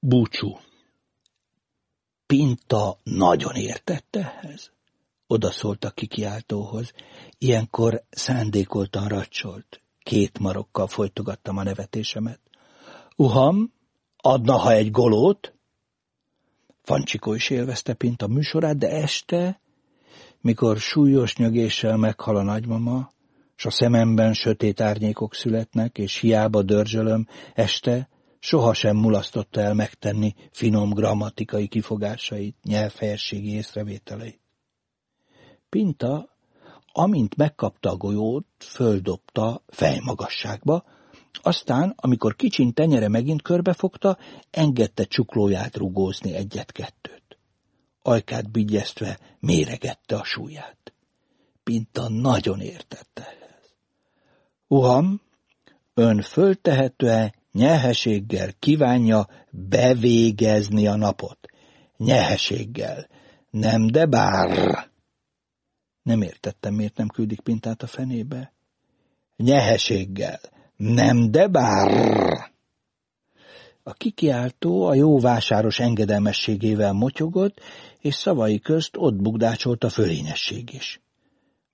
Búcsú. Pinta nagyon értette ehhez. Oda szólt a kikiáltóhoz. Ilyenkor szándékoltan racsolt. Két marokkal folytogattam a nevetésemet. Uham, adna, ha egy golót? Fancsikó is élvezte Pinta műsorát, de este, mikor súlyos nyögéssel meghal a nagymama, s a szememben sötét árnyékok születnek, és hiába dörzsölöm, este sohasem mulasztotta el megtenni finom grammatikai kifogásait, nyelvhelyességi észrevételeit. Pinta, amint megkapta a golyót, földobta fejmagasságba, aztán, amikor kicsin tenyere megint körbefogta, engedte csuklóját rugózni egyet-kettőt. Ajkát bigyeztve méregette a súlyát. Pinta nagyon értette ehhez. Uham, ön föltehetően nyeheséggel kívánja bevégezni a napot. Nyeheséggel. Nem, de bár. Nem értettem, miért nem küldik Pintát a fenébe. Nyeheséggel. Nem, de bár. A kikiáltó a jó vásáros engedelmességével motyogott, és szavai közt ott bugdácsolt a fölényesség is.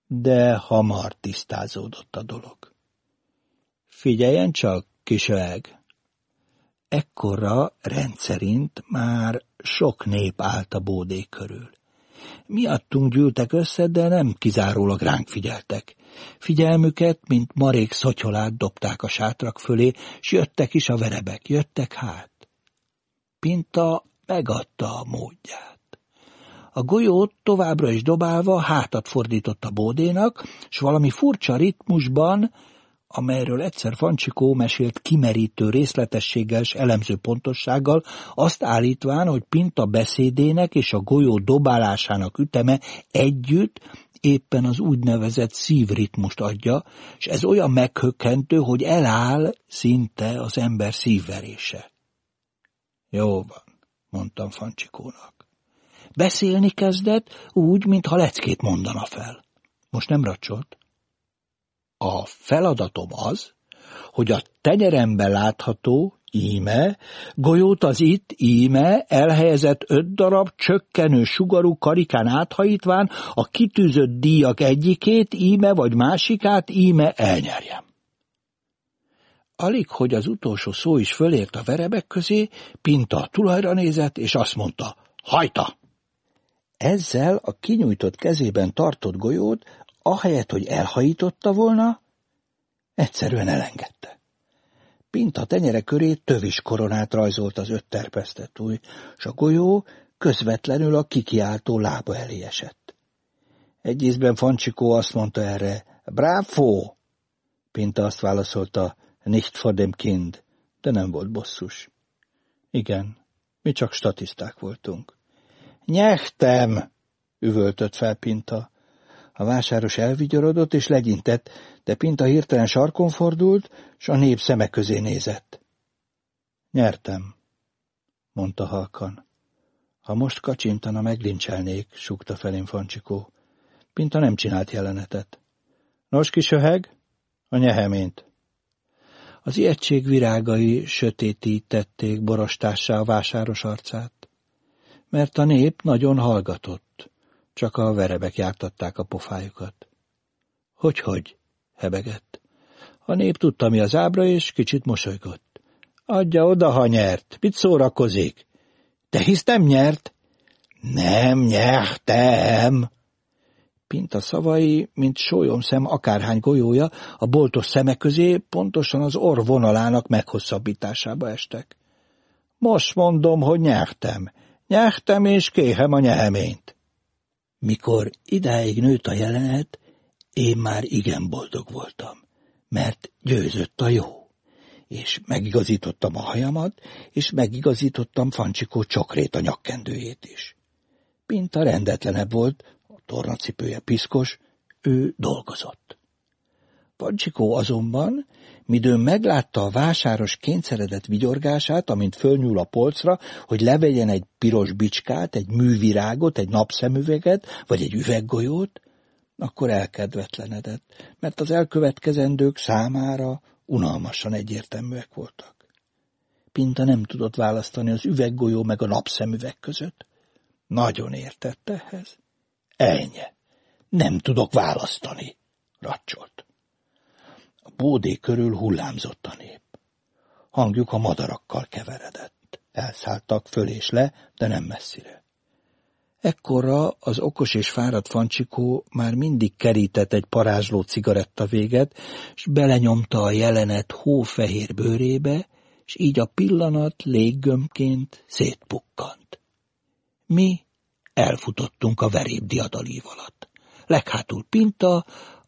De hamar tisztázódott a dolog. Figyeljen csak, kisöeg! Ekkorra rendszerint már sok nép állt a bódék körül. Miattunk gyűltek össze, de nem kizárólag ránk figyeltek. Figyelmüket, mint marék szotyolát dobták a sátrak fölé, s jöttek is a verebek, jöttek hát. Pinta megadta a módját. A golyót továbbra is dobálva hátat fordított a bódénak, s valami furcsa ritmusban amelyről egyszer Fancsikó mesélt kimerítő részletességgel és elemző pontossággal, azt állítván, hogy Pinta beszédének és a golyó dobálásának üteme együtt éppen az úgynevezett szívritmust adja, és ez olyan meghökkentő, hogy eláll szinte az ember szívverése. Jó van, mondtam Fancsikónak. Beszélni kezdett úgy, mintha leckét mondana fel. Most nem racsolt. A feladatom az, hogy a tenyeremben látható, íme, golyót az itt, íme, elhelyezett öt darab csökkenő sugarú karikán áthajítván a kitűzött díjak egyikét, íme vagy másikát, íme elnyerjem. Alig, hogy az utolsó szó is fölért a verebek közé, Pinta a tulajra nézett, és azt mondta, hajta! Ezzel a kinyújtott kezében tartott golyót ahelyett, hogy elhajította volna, egyszerűen elengedte. Pinta tenyere köré tövis koronát rajzolt az öt terpesztett új, s a golyó közvetlenül a kikiáltó lába elé esett. Egy ízben Fancsikó azt mondta erre, bravo! Pinta azt válaszolta, nicht vor dem Kind, de nem volt bosszus. Igen, mi csak statiszták voltunk. Nyertem! üvöltött fel Pinta. A vásáros elvigyorodott és legyintett, de Pinta hirtelen sarkon fordult, s a nép szeme közé nézett. Nyertem, mondta halkan. Ha most kacsintana, meglincselnék, súgta felén Fancsikó. Pinta nem csinált jelenetet. Nos, kisöheg, a nyeheményt. Az ijegység virágai sötétítették borostássá a vásáros arcát, mert a nép nagyon hallgatott csak a verebek jártatták a pofájukat. Hogy-hogy? hebegett. A nép tudta, mi az ábra, és kicsit mosolygott. Adja oda, ha nyert. Mit szórakozik? Te hisz nem nyert? Nem nyertem! Pinta szavai, mint szem akárhány golyója, a boltos szeme közé pontosan az orr vonalának meghosszabbításába estek. Most mondom, hogy nyertem. Nyertem, és kéhem a nyeheményt. Mikor idáig nőtt a jelenet, én már igen boldog voltam, mert győzött a jó. És megigazítottam a hajamat, és megigazítottam Fancsikó csokrét a nyakkendőjét is. Pinta rendetlenebb volt, a tornacipője piszkos, ő dolgozott. Fancsikó azonban midőn meglátta a vásáros kényszeredett vigyorgását, amint fölnyúl a polcra, hogy levegyen egy piros bicskát, egy művirágot, egy napszemüveget, vagy egy üveggolyót, akkor elkedvetlenedett, mert az elkövetkezendők számára unalmasan egyértelműek voltak. Pinta nem tudott választani az üveggolyó meg a napszemüveg között. Nagyon értett ehhez. Ennyi. Nem tudok választani, racsolt. Bódé körül hullámzott a nép. Hangjuk a madarakkal keveredett. Elszálltak föl és le, de nem messzire. Ekkorra az okos és fáradt Fancsikó már mindig kerített egy parázsló cigaretta véget, s belenyomta a jelenet hófehér bőrébe, s így a pillanat léggömként szétpukkant. Mi elfutottunk a veréb diadalív alatt. Leghátul Pinta,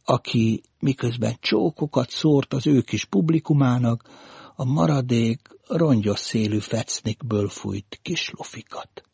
aki miközben csókokat szórt az ő kis publikumának, a maradék rongyos szélű fecnikből fújt kis lufikat.